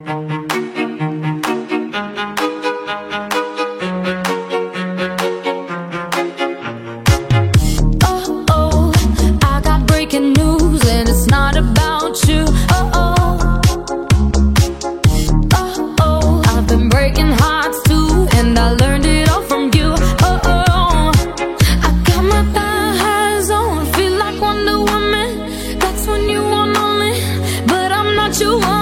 Oh, oh, I got breaking news, and it's not about you. Oh, oh, oh, oh, I've been breaking hearts too, and I learned it all from you. Oh, oh, I got my thigh highs on, feel like Wonder Woman. That's when you want me, but I'm not your.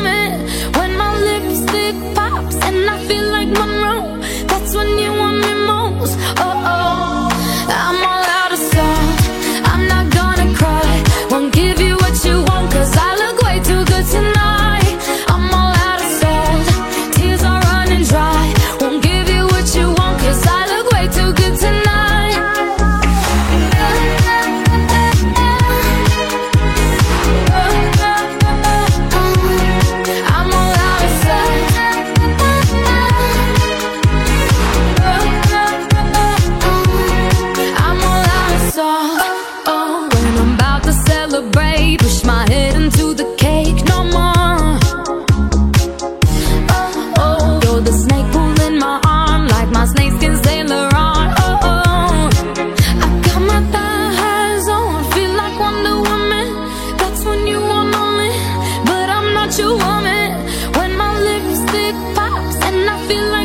feel like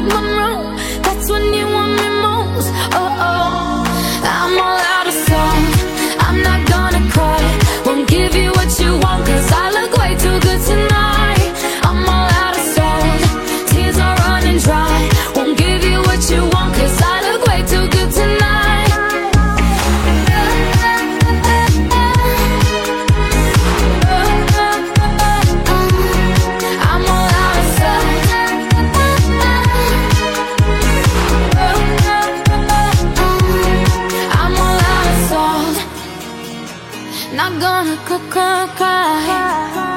Not gonna cry, cry. cry.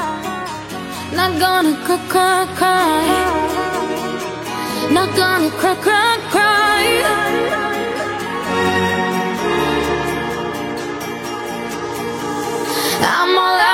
Not gonna cry, cry, cry. Not gonna cry, cry, cry. I'm all out.